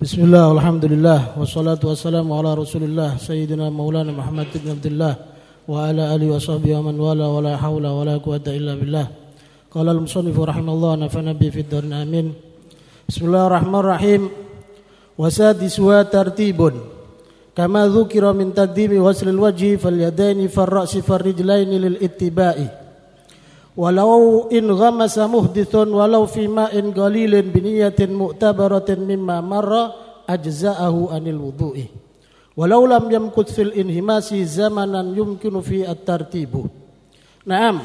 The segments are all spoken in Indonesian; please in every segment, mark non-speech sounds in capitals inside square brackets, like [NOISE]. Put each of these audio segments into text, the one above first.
Bismillah, alhamdulillah, wassalatu wassalamu ala rasulillah Sayyidina maulana Muhammad ibn Abdullah Wa ala alihi wa sahbihi wa man wala wa la hawla wa la quwata illa billah. Qala al-musannifu rahimahullah nafana bi fid darin amin. Bismillahirrahmanirrahim. Wasadiswa tartibun. Kama dhukira min taqdimi waslil wajhi fal yadaini far ra'si far rijlaini lil ittiba'i Walau in ghamasa muhdithun walau fi ma'in qalilin bi niyatin mu'tabaratin mimma marra ajza'ahu anil wudu'i. Walau lam yamkut fil inhimasi zamanan yumkinu fi at-tartibu. Naam,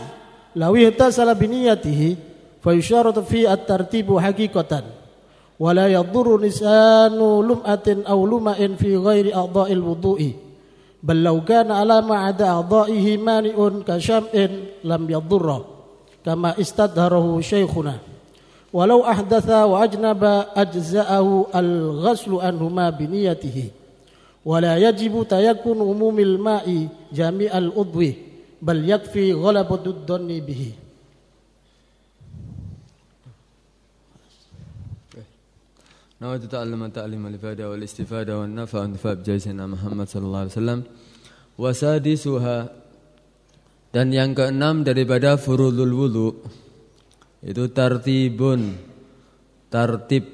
law ihtasala bi niyatihi fa yusharatu fi at-tartibu haqiqatan. Wala yadurru nisanu lum'atin aw luma'in fi ghairi a'dha'il wudu'i. Bal law kana ala ma 'ada a'dha'ihi mani'un كما استدهره شيخنا. ولو أحدث وأجنب أجزأه الغسل عنهما بنيته. ولا يجب تيكن عموم الماء جميع الأضو بل يكفي غلبة الظن به. نود تعلم تعليم الإفادة والاستفادة والنفع والنفع بجيسنا محمد صلى الله عليه وسلم. وسادسها Dan yang keenam daripada furudul wudu itu tartibun tartib.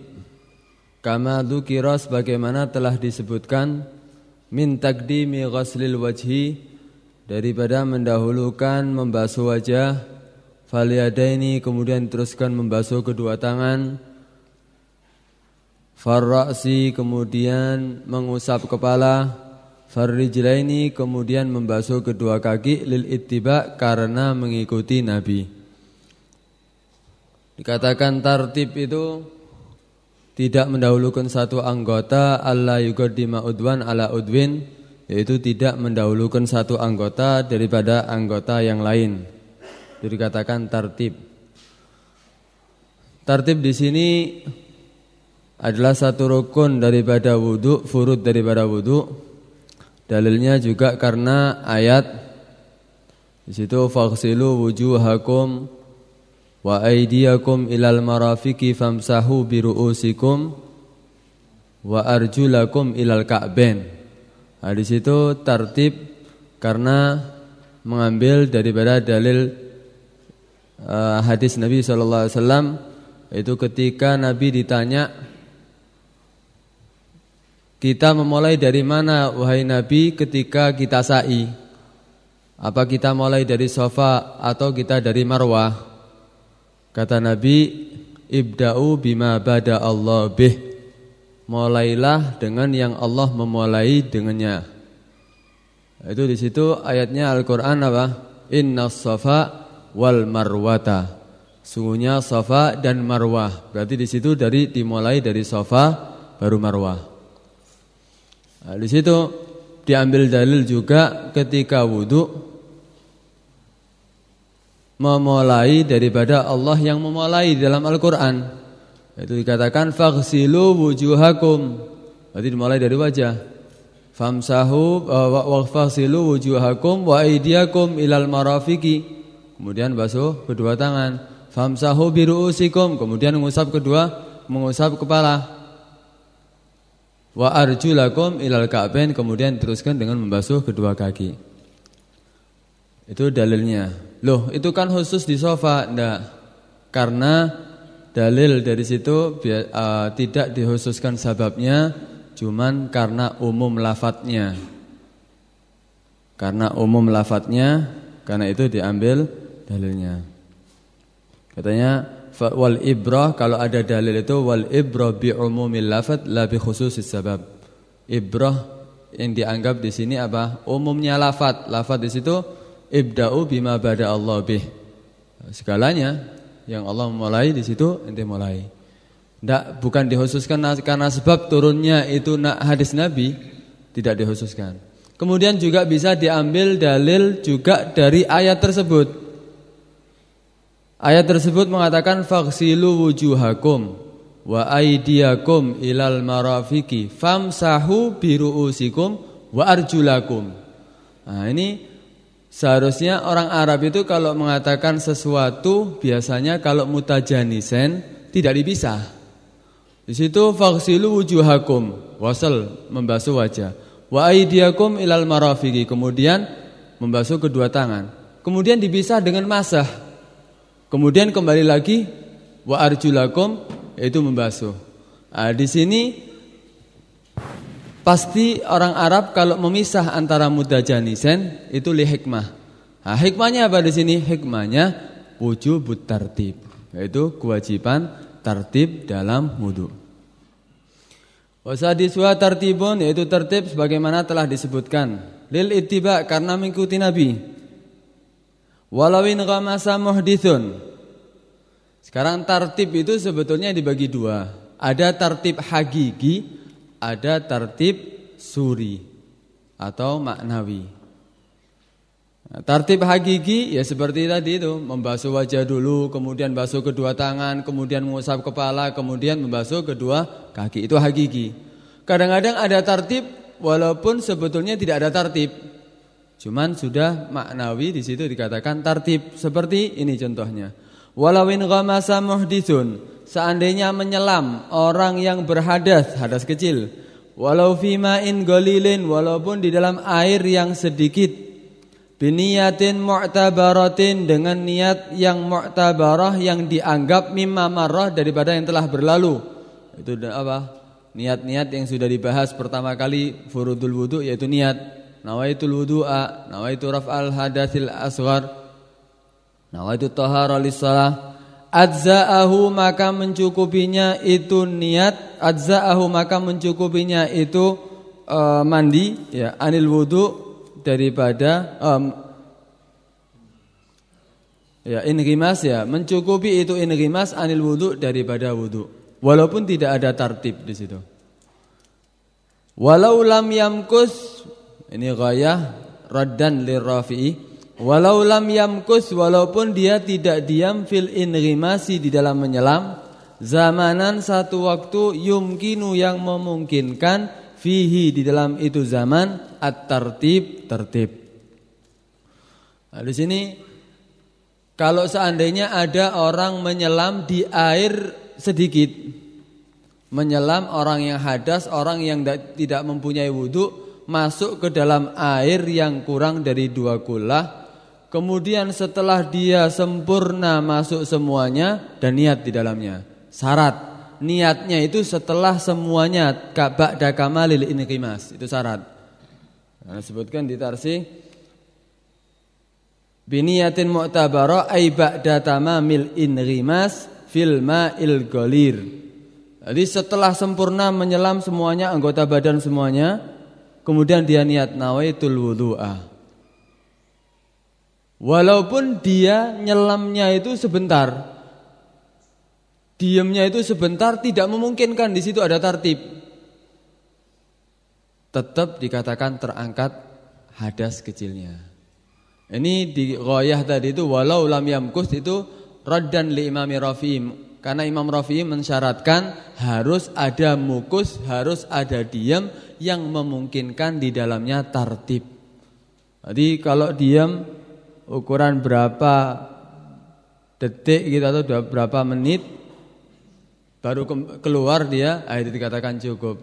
Kama dzukira sebagaimana telah disebutkan min taqdimi ghaslil wajhi daripada mendahulukan membasuh wajah faliyadaini kemudian teruskan membasuh kedua tangan farra'si kemudian mengusap kepala Farrijlaini kemudian membasuh kedua kaki lil ittiba karena mengikuti Nabi. Dikatakan tartib itu tidak mendahulukan satu anggota Allah yuqaddima udwan ala udwin yaitu tidak mendahulukan satu anggota daripada anggota yang lain. Itu dikatakan tartib. Tartib di sini adalah satu rukun daripada wudhu, furud daripada wudhu Dalilnya juga karena ayat di situ faghsilu wujuhakum wa aydiyakum ilal marafiqi famsahu bi ru'usikum wa arjulakum ilal ka'ben. Nah, di situ tertib karena mengambil daripada dalil uh, hadis Nabi sallallahu alaihi wasallam itu ketika Nabi ditanya kita memulai dari mana wahai Nabi ketika kita sa'i? Apa kita mulai dari sofa atau kita dari marwah? Kata Nabi, ibda'u bima bada Allah bih. Mulailah dengan yang Allah memulai dengannya. Itu di situ ayatnya Al-Qur'an apa? Inna safa wal marwata. Sungguhnya safa dan marwah. Berarti di situ dari dimulai dari safa baru marwah. Nah, di situ diambil dalil juga ketika wudhu memulai daripada Allah yang memulai dalam Al-Quran. Itu dikatakan faghsilu wujuhakum. Berarti dimulai dari wajah. Famsahu wa faghsilu wujuhakum wa aydiyakum ilal marafiqi. Kemudian basuh kedua tangan. Famsahu biruusikum. Kemudian mengusap kedua, mengusap kepala. Wa arjulakum ilal ka'bain kemudian teruskan dengan membasuh kedua kaki. Itu dalilnya. Loh, itu kan khusus di sofa, enggak. Karena dalil dari situ uh, tidak dikhususkan sababnya, cuman karena umum lafadznya. Karena umum lafadznya, karena itu diambil dalilnya. Katanya wal ibrah kalau ada dalil itu wal ibrah bi umumil lafaz la bi khususis sabab. Ibrah yang dianggap di sini apa? Umumnya lafaz. Lafaz di situ ibda'u bima bada Allah bih. Segalanya yang Allah memulai di situ ente mulai. Tidak bukan dikhususkan karena sebab turunnya itu hadis Nabi tidak dikhususkan. Kemudian juga bisa diambil dalil juga dari ayat tersebut. Ayat tersebut mengatakan faghsilu wujuhakum wa aydiyakum ilal marafiqi famsahu biruusikum wa arjulakum. Nah, ini seharusnya orang Arab itu kalau mengatakan sesuatu biasanya kalau mutajanisen tidak dipisah. Di situ faghsilu wujuhakum, wasal membasuh wajah. Wa aydiyakum ilal marafiqi, kemudian membasuh kedua tangan. Kemudian dipisah dengan masah. Kemudian kembali lagi wa arjulakum yaitu membasuh. Nah, di sini pasti orang Arab kalau memisah antara mudajanisen itu li hikmah. Nah, hikmahnya apa di sini? Hikmahnya wujubut tartib, yaitu kewajiban tertib dalam wudu. Wasadiswa tertibun yaitu tertib sebagaimana telah disebutkan. Lil ittiba karena mengikuti Nabi. Walawin ghamasa muhdithun. Sekarang tertib itu sebetulnya dibagi dua. Ada tertib hagigi, ada tertib suri atau maknawi. Tartib hakiki ya seperti tadi itu, membasuh wajah dulu, kemudian basuh kedua tangan, kemudian mengusap kepala, kemudian membasuh kedua kaki. Itu hakiki. Kadang-kadang ada tartib walaupun sebetulnya tidak ada tartib. Cuman sudah maknawi di situ dikatakan tartib. Seperti ini contohnya. Walawin ghamasa muhdithun, seandainya menyelam orang yang berhadas, hadas kecil. Walau fima in golilin, walaupun di dalam air yang sedikit Biniyatin mu'tabaratin dengan niat yang mu'tabarah yang dianggap mimma marrah daripada yang telah berlalu. Itu apa? Niat-niat yang sudah dibahas pertama kali furudul wudu yaitu niat. Nawaitul wudu'a, nawaitu raf'al hadatsil asghar. Nawaitu tahara lis-shalah. Adza'ahu maka mencukupinya itu niat, adza'ahu maka mencukupinya itu uh, mandi ya anil wudu daripada um, ya inrimas ya mencukupi itu inrimas anil wudu daripada wudu walaupun tidak ada tartib di situ walau lam yamkus ini ghayah raddan lirafi'i walau lam yamkus walaupun dia tidak diam fil inrimasi di dalam menyelam zamanan satu waktu yumkinu yang memungkinkan fihi di dalam itu zaman at-tartib tertib. Nah, di sini kalau seandainya ada orang menyelam di air sedikit, menyelam orang yang hadas, orang yang tidak mempunyai wudhu, masuk ke dalam air yang kurang dari dua kula, kemudian setelah dia sempurna masuk semuanya dan niat di dalamnya, syarat niatnya itu setelah semuanya ba'da kamalil inqimas. Itu syarat. Nah, sebutkan di tarsi biniyatin mu'tabara ay ba'da tamamil inqimas fil ma'il golir. Jadi setelah sempurna menyelam semuanya anggota badan semuanya, kemudian dia niat nawaitul wudu'a. Walaupun dia nyelamnya itu sebentar, Diamnya itu sebentar tidak memungkinkan di situ ada tartib. Tetap dikatakan terangkat hadas kecilnya. Ini di ghayah tadi itu walau lam yamkus itu raddan li imami Rafi'im. Karena Imam Rafi'i mensyaratkan harus ada mukus, harus ada diam yang memungkinkan di dalamnya tartib. Jadi kalau diam ukuran berapa detik gitu atau berapa menit baru keluar dia akhirnya dikatakan cukup.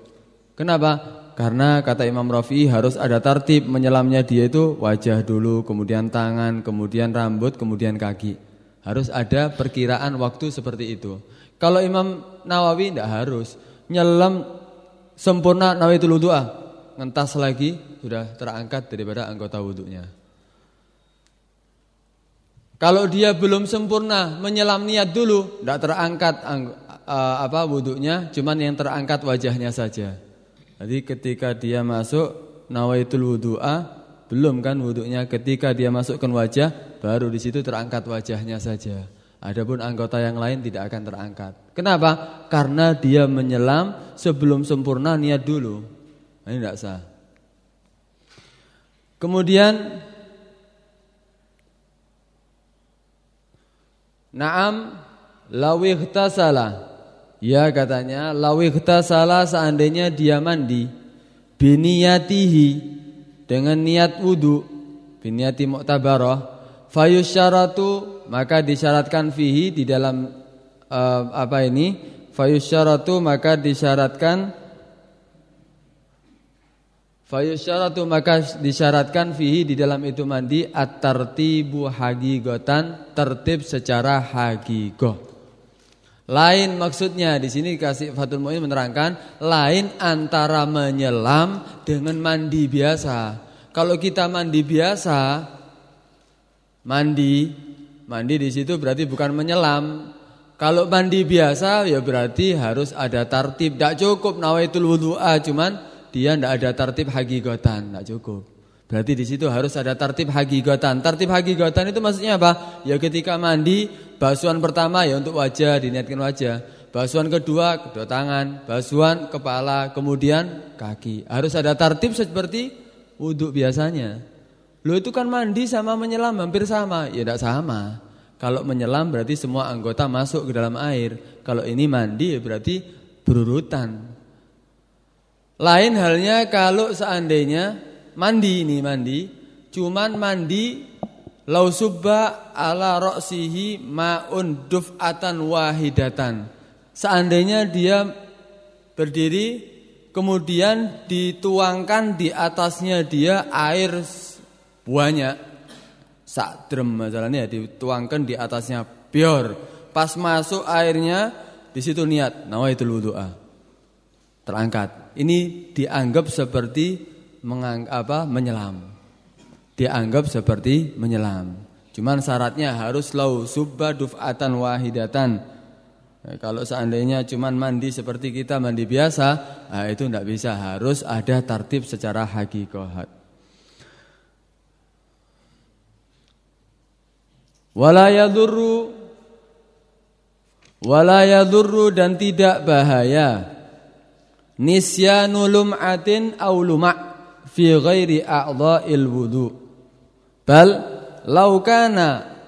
Kenapa? Karena kata Imam Rafi harus ada tertib menyelamnya dia itu wajah dulu, kemudian tangan, kemudian rambut, kemudian kaki. Harus ada perkiraan waktu seperti itu. Kalau Imam Nawawi tidak harus nyelam sempurna nawaitul wudu'ah, ngentas lagi sudah terangkat daripada anggota wudhunya. Kalau dia belum sempurna menyelam niat dulu, tidak terangkat uh, apa wudhunya, cuman yang terangkat wajahnya saja. Jadi ketika dia masuk nawaitul wudu'a, belum kan wudhunya. Ketika dia masukkan wajah, baru di situ terangkat wajahnya saja. Adapun anggota yang lain tidak akan terangkat. Kenapa? Karena dia menyelam sebelum sempurna niat dulu. Ini tidak sah. Kemudian Naam lawihtasala Ya katanya lawikta salah seandainya dia mandi biniyatihi dengan niat wudu biniyati mu'tabarah fayusyaratu maka disyaratkan fihi di dalam uh, apa ini fayusyaratu maka disyaratkan Fayusyaratu maka disyaratkan fihi di dalam itu mandi at-tartibu hagigotan tertib secara hagigoh. Lain maksudnya di sini kasih Fatul Muin menerangkan lain antara menyelam dengan mandi biasa. Kalau kita mandi biasa mandi mandi di situ berarti bukan menyelam. Kalau mandi biasa ya berarti harus ada tartib. Tidak cukup nawaitul wudu'a cuman dia tidak ada tartib hagigotan, tidak cukup. Berarti di situ harus ada tartib hagigotan. Tartib hagigotan itu maksudnya apa? Ya ketika mandi, basuhan pertama ya untuk wajah, diniatkan wajah. Basuhan kedua, kedua tangan. Basuhan kepala, kemudian kaki. Harus ada tartib seperti wudhu biasanya. Lo itu kan mandi sama menyelam hampir sama. Ya tidak sama. Kalau menyelam berarti semua anggota masuk ke dalam air. Kalau ini mandi ya berarti berurutan. Lain halnya kalau seandainya mandi ini mandi, cuman mandi lau subba ala roksihi maun duf'atan wahidatan. Seandainya dia berdiri kemudian dituangkan di atasnya dia air banyak. Sak drum masalahnya dituangkan di atasnya bior. Pas masuk airnya di situ niat nawaitul wudu'a. Terangkat. Ini dianggap seperti apa, menyelam. Dianggap seperti menyelam. Cuman syaratnya harus lau subba duf'atan wahidatan. Nah, kalau seandainya cuman mandi seperti kita mandi biasa, nah itu tidak bisa. Harus ada tartib secara hakikohat. Wala yadurru Wala dan tidak bahaya nisyanu lum'atin aw luma' fi ghairi a'dha'il wudu. Bal law kana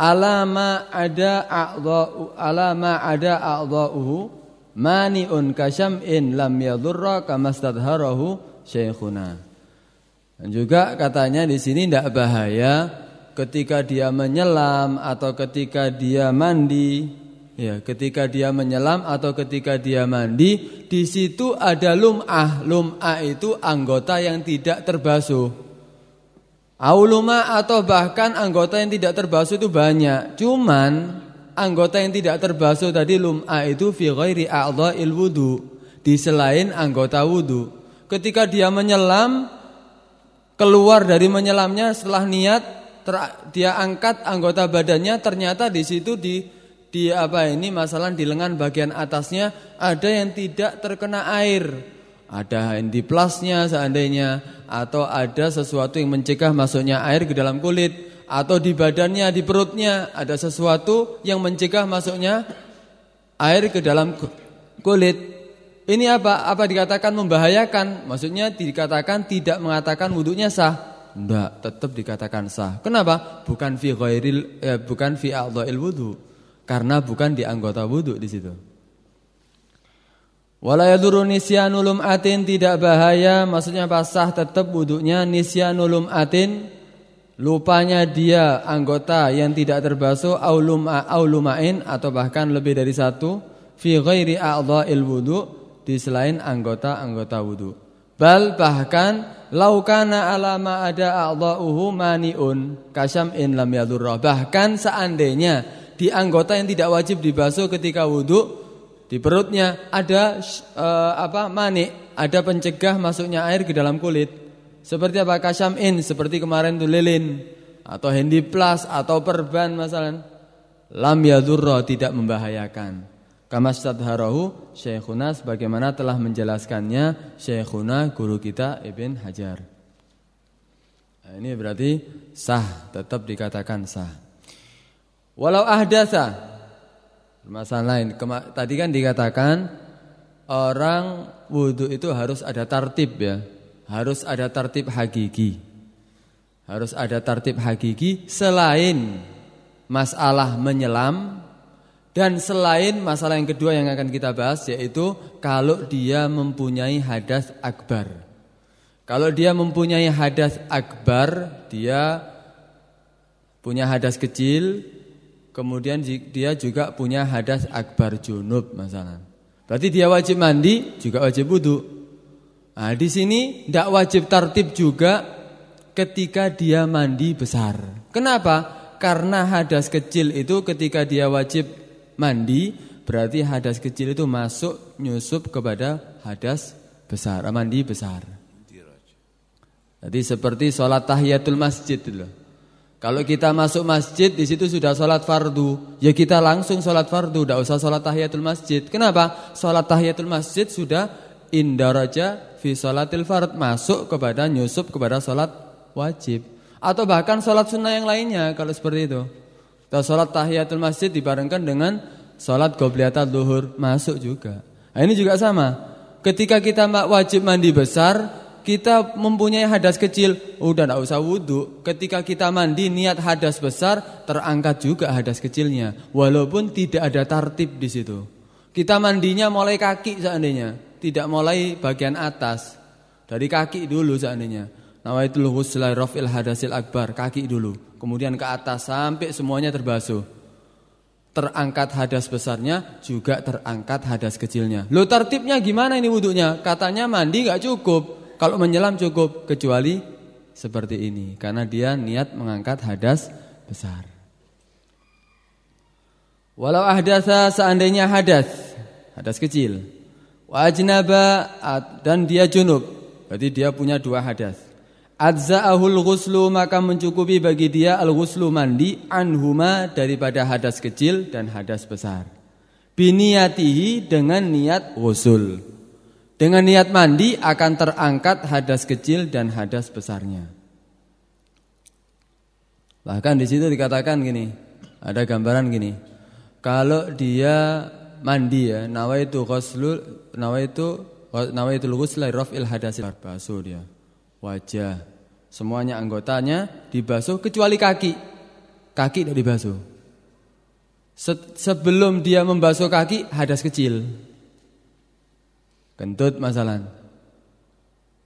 alama ada a'dha'u alama ada a'dha'uhu mani'un kasyam'in lam yadurra kama stadharahu syekhuna. Dan juga katanya di sini tidak bahaya ketika dia menyelam atau ketika dia mandi Ya, ketika dia menyelam atau ketika dia mandi, di situ ada lum'ah. Lum'ah itu anggota yang tidak terbasuh. Auluma atau bahkan anggota yang tidak terbasuh itu banyak. Cuman anggota yang tidak terbasuh tadi lum'ah itu fi ghairi a'dha'il wudu, di selain anggota wudu. Ketika dia menyelam keluar dari menyelamnya setelah niat dia angkat anggota badannya ternyata di situ di di apa ini masalah di lengan bagian atasnya ada yang tidak terkena air. Ada plasnya seandainya atau ada sesuatu yang mencegah masuknya air ke dalam kulit atau di badannya di perutnya ada sesuatu yang mencegah masuknya air ke dalam kulit. Ini apa? Apa dikatakan membahayakan? Maksudnya dikatakan tidak mengatakan wudhunya sah. Tidak, tetap dikatakan sah. Kenapa? Bukan fi ghairil eh, bukan fi a'dha'il wudhu karena bukan di anggota wudhu di situ. Wala yadurru nisyanul atin tidak bahaya, maksudnya basah tetap wudhunya nisyanul atin lupanya dia anggota yang tidak terbasuh auluma aulumain atau bahkan lebih dari satu fi ghairi a'dha'il wudu di selain anggota-anggota wudu. Bal bahkan laukana alama ada a'dha'uhu maniun kasyam'in lam yadurra. Bahkan seandainya di anggota yang tidak wajib dibasuh ketika wudhu di perutnya ada uh, apa manik, ada pencegah masuknya air ke dalam kulit. Seperti apa kasamin, seperti kemarin itu lilin atau plus atau perban masalah. Lam yadurra tidak membahayakan. Kama stadharahu Syekhuna sebagaimana telah menjelaskannya Syekhuna guru kita Ibn Hajar. Nah, ini berarti sah, tetap dikatakan sah. Walau ahdasa Masalah lain. Kema Tadi kan dikatakan Orang wudhu itu harus ada tartib ya. Harus ada tartib hakiki. Harus ada tartib hakiki Selain Masalah menyelam Dan selain masalah yang kedua yang akan kita bahas Yaitu Kalau dia mempunyai hadas akbar. Kalau dia mempunyai hadas akbar Dia Punya hadas kecil Kemudian dia juga punya hadas akbar junub masalah. Berarti dia wajib mandi juga wajib wudhu. Nah, di sini tidak wajib tertib juga ketika dia mandi besar. Kenapa? Karena hadas kecil itu ketika dia wajib mandi berarti hadas kecil itu masuk nyusup kepada hadas besar, mandi besar. Jadi seperti sholat tahiyatul masjid itu loh. Kalau kita masuk masjid di situ sudah sholat fardu, ya kita langsung sholat fardu, tidak usah sholat tahiyatul masjid. Kenapa? Sholat tahiyatul masjid sudah indaraja fi sholatil fard masuk kepada nyusup kepada sholat wajib, atau bahkan sholat sunnah yang lainnya kalau seperti itu. Atau sholat tahiyatul masjid dibarengkan dengan sholat gobliatat duhur masuk juga. Nah, ini juga sama. Ketika kita wajib mandi besar, kita mempunyai hadas kecil, udah tidak usah wudhu. Ketika kita mandi niat hadas besar, terangkat juga hadas kecilnya. Walaupun tidak ada tartib di situ. Kita mandinya mulai kaki seandainya, tidak mulai bagian atas. Dari kaki dulu seandainya. Nawaitul ghusla rafil hadasil akbar, kaki dulu. Kemudian ke atas sampai semuanya terbasuh. Terangkat hadas besarnya, juga terangkat hadas kecilnya. Lo tertibnya gimana ini wudhunya? Katanya mandi gak cukup. Kalau menyelam cukup kecuali seperti ini karena dia niat mengangkat hadas besar. Walau ahdasa seandainya hadas, hadas kecil. Wajnaba dan dia junub, berarti dia punya dua hadas. Adza'ahul ghuslu maka mencukupi bagi dia al-ghuslu mandi anhuma daripada hadas kecil dan hadas besar. Biniyatihi dengan niat ghusl. Dengan niat mandi akan terangkat hadas kecil dan hadas besarnya. Bahkan di situ dikatakan gini, ada gambaran gini. Kalau dia mandi ya, nawaitu ghuslu nawaitu nawaitul ghusla raf'il hadasil basuh dia. Wajah, semuanya anggotanya dibasuh kecuali kaki. Kaki tidak dibasuh. Sebelum dia membasuh kaki hadas kecil. Kentut masalah.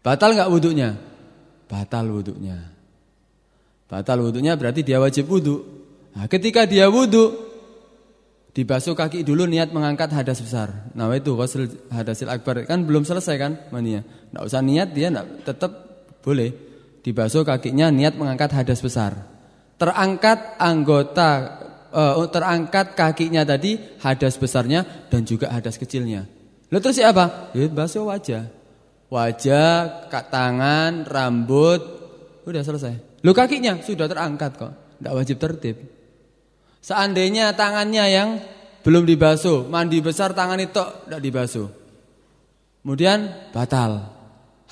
Batal nggak wudhunya? Batal wudhunya. Batal wudhunya berarti dia wajib wudhu. Nah, ketika dia wudhu, dibasuh kaki dulu niat mengangkat hadas besar. Nah itu ghusl hadasil akbar kan belum selesai kan mandinya. Nggak usah niat dia nggak, tetap boleh. Dibasuh kakinya niat mengangkat hadas besar. Terangkat anggota uh, terangkat kakinya tadi hadas besarnya dan juga hadas kecilnya. Lalu terus siapa? Ya basuh wajah. Wajah, kak tangan, rambut, udah selesai. Lu kakinya sudah terangkat kok, tidak wajib tertib. Seandainya tangannya yang belum dibasuh, mandi besar tangan itu tidak dibasuh. Kemudian batal.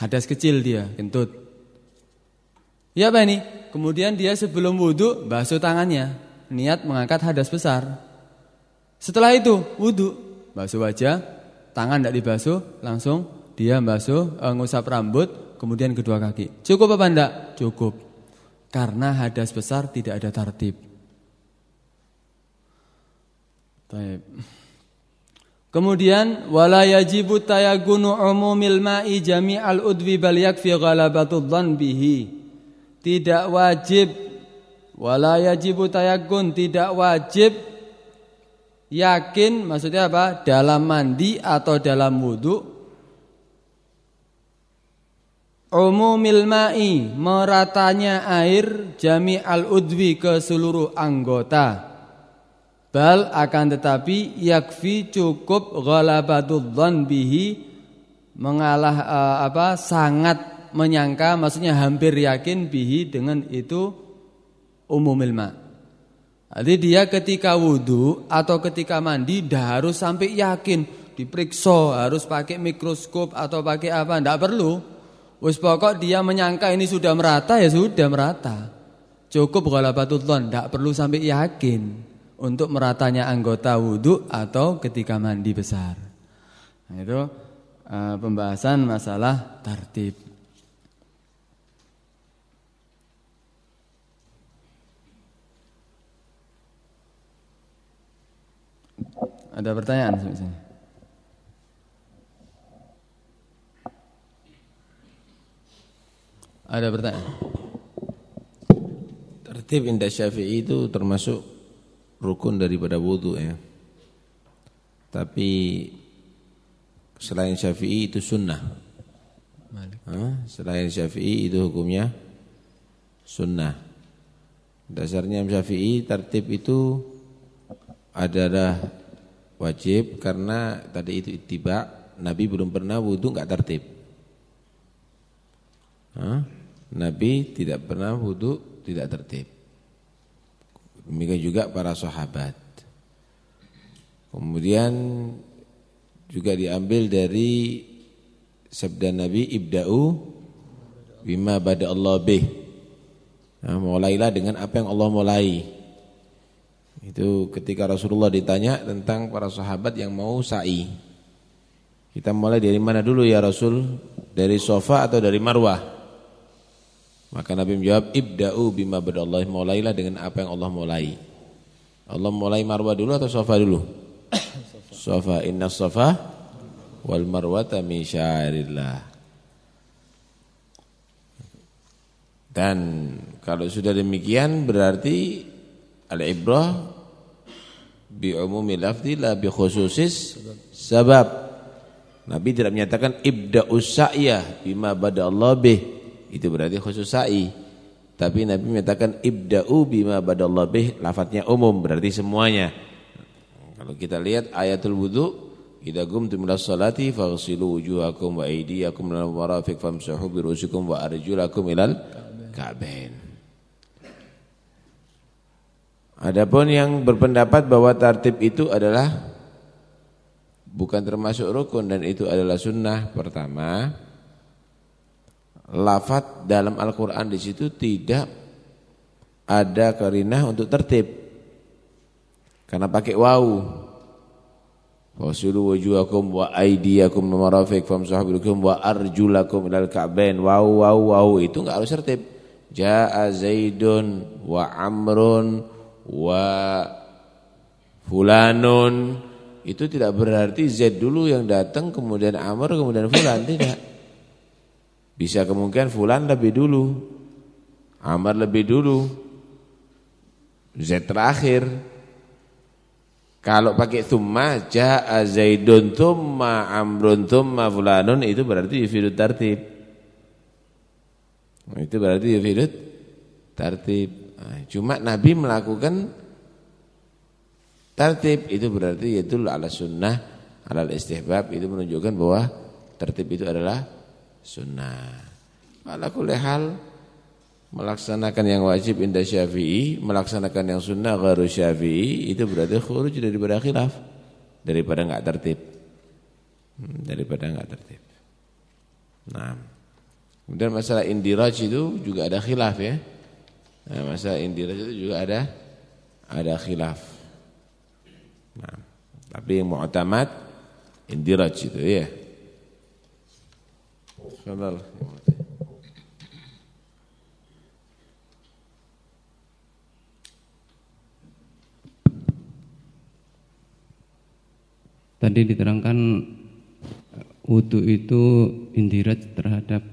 Hadas kecil dia, kentut. Ya apa ini? Kemudian dia sebelum wudhu basuh tangannya, niat mengangkat hadas besar. Setelah itu wudhu, basuh wajah, tangan tidak dibasuh, langsung dia basuh, e, ngusap rambut, kemudian kedua kaki. Cukup apa enggak? Cukup. Karena hadas besar tidak ada tartib. Baik. Kemudian wala yajibu tayagunu umumil ma'i jami'al udwi bal yakfi ghalabatud bihi. Tidak wajib wala yajibu tayagun tidak wajib Yakin maksudnya apa? Dalam mandi atau dalam wudhu? Umumil ma'i Meratanya air Jami al-udwi ke seluruh anggota. Bal akan tetapi Yakfi cukup Ghalabatul bihi Mengalah uh, apa Sangat menyangka Maksudnya hampir yakin bihi dengan itu Umumil ma' Jadi dia ketika wudhu atau ketika mandi dah harus sampai yakin diperiksa harus pakai mikroskop atau pakai apa tidak perlu. Wis pokok dia menyangka ini sudah merata ya sudah merata. Cukup batutun tidak perlu sampai yakin untuk meratanya anggota wudhu atau ketika mandi besar. Nah, itu uh, pembahasan masalah tartib. Ada pertanyaan sini? Ada pertanyaan? Tertib indah syafi'i itu termasuk rukun daripada wudhu ya. Tapi selain Syafi'i itu sunnah. Hah? Selain Syafi'i itu hukumnya sunnah. Dasarnya Syafi'i tertib itu adalah wajib karena tadi itu ittiba Nabi belum pernah wudhu nggak tertib. Hah? Nabi tidak pernah wudhu tidak tertib. Demikian juga para sahabat. Kemudian juga diambil dari sabda Nabi ibda'u bima bada Allah bih. Nah, mulailah dengan apa yang Allah mulai. Itu ketika Rasulullah ditanya tentang para sahabat yang mau sa'i. Kita mulai dari mana dulu ya Rasul? Dari sofa atau dari marwah? Maka Nabi menjawab ibda'u bima bada Allah. Mulailah dengan apa yang Allah mulai. Allah mulai marwah dulu atau sofa dulu? [COUGHS] Safa inna safa wal marwata min syairillah. Dan kalau sudah demikian berarti al-ibrah bi umumi lafzi la bi khususis sabab. Nabi tidak menyatakan ibda'us sa'yah bima bada Allah bih. Itu berarti khusus sa'i. Tapi Nabi menyatakan ibda'u bima bada Allah bih, lafadznya umum berarti semuanya. Kalau kita lihat ayatul wudu, idza qumtum ila sholati faghsilu wujuhakum wa aydiyakum ila marafiq famsahu bi ru'usikum wa arjulakum ilal ka'bain. Adapun yang berpendapat bahwa tartib itu adalah bukan termasuk rukun dan itu adalah sunnah pertama lafat dalam Al-Qur'an di situ tidak ada karinah untuk tertib karena pakai wau. Wasilu wujuhakum wa aydiyakum marafiq famsahu wa arjulakum ilal ka'bain. Wau wau wau itu enggak harus tertib. Jaa Zaidun wa Amrun wa fulanun itu tidak berarti Zaid dulu yang datang kemudian Amr kemudian fulan tidak. Bisa kemungkinan fulan lebih dulu. Amr lebih dulu. Z terakhir. Kalau pakai thumma jaa Zaidun thumma Amrun thumma fulanun itu berarti yufidut tartib. Itu berarti yufidut tartib. Nah, cuma Nabi melakukan tartib itu berarti yaitu ala sunnah ala istihbab itu menunjukkan bahwa tertib itu adalah sunnah. Ala kulli hal melaksanakan yang wajib indah syafi'i, melaksanakan yang sunnah gharu syafi'i, itu berarti khuruj daripada khilaf, daripada enggak tertib. Hmm, daripada enggak tertib. Nah, kemudian masalah indiraj itu juga ada khilaf ya. Nah, masalah indiraj itu juga ada ada khilaf. Nah, tapi yang mu'tamad indiraj itu ya. Fadal. Tadi diterangkan wudhu itu indirat terhadap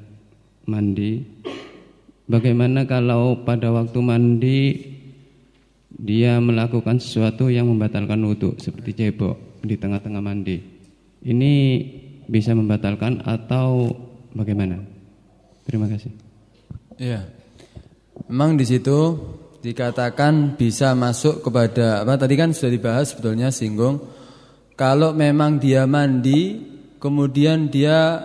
mandi. Bagaimana kalau pada waktu mandi dia melakukan sesuatu yang membatalkan wudhu seperti cebok di tengah-tengah mandi. Ini bisa membatalkan atau bagaimana? Terima kasih. Iya. Memang di situ dikatakan bisa masuk kepada apa tadi kan sudah dibahas sebetulnya singgung kalau memang dia mandi, kemudian dia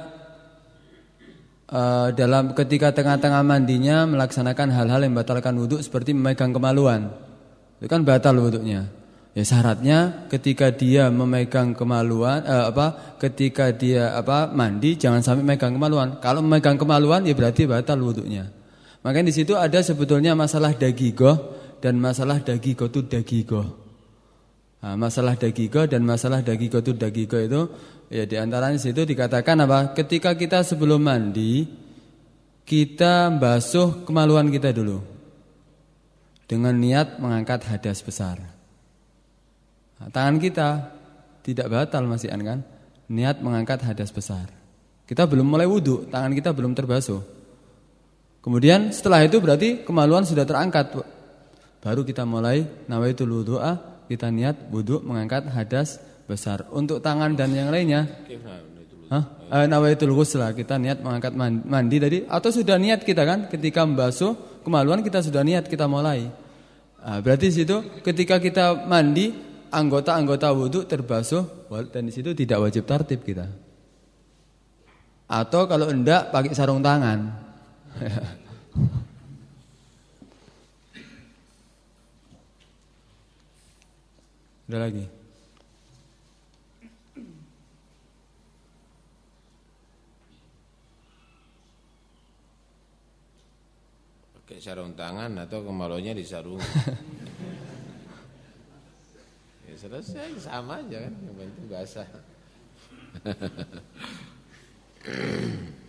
uh, dalam ketika tengah-tengah mandinya melaksanakan hal-hal yang membatalkan wudhu seperti memegang kemaluan, itu kan batal wudhunya. Ya syaratnya ketika dia memegang kemaluan, uh, apa? Ketika dia apa mandi jangan sampai memegang kemaluan. Kalau memegang kemaluan ya berarti batal wudhunya. Makanya di situ ada sebetulnya masalah dagigoh dan masalah dagigoh itu dagigoh. Nah, masalah dagigo dan masalah dagigo itu dagigo itu ya di antaranya situ dikatakan apa? Ketika kita sebelum mandi kita basuh kemaluan kita dulu dengan niat mengangkat hadas besar. Nah, tangan kita tidak batal masih kan? Niat mengangkat hadas besar. Kita belum mulai wudhu, tangan kita belum terbasuh. Kemudian setelah itu berarti kemaluan sudah terangkat. Baru kita mulai nawaitul wudu'a kita niat wudhu mengangkat hadas besar. Untuk tangan dan yang lainnya Hah? Eh, nawaitul ghusla, kita niat mengangkat mandi tadi atau sudah niat kita kan ketika membasuh kemaluan kita sudah niat kita mulai. Nah, berarti situ ketika kita mandi anggota-anggota wudhu terbasuh dan di situ tidak wajib tertib kita. Atau kalau enggak pakai sarung tangan. [LAUGHS] Udah lagi. Sarung tangan atau kemaluannya di sarung. [LAUGHS] ya selesai sama aja kan, yang penting basah. [LAUGHS]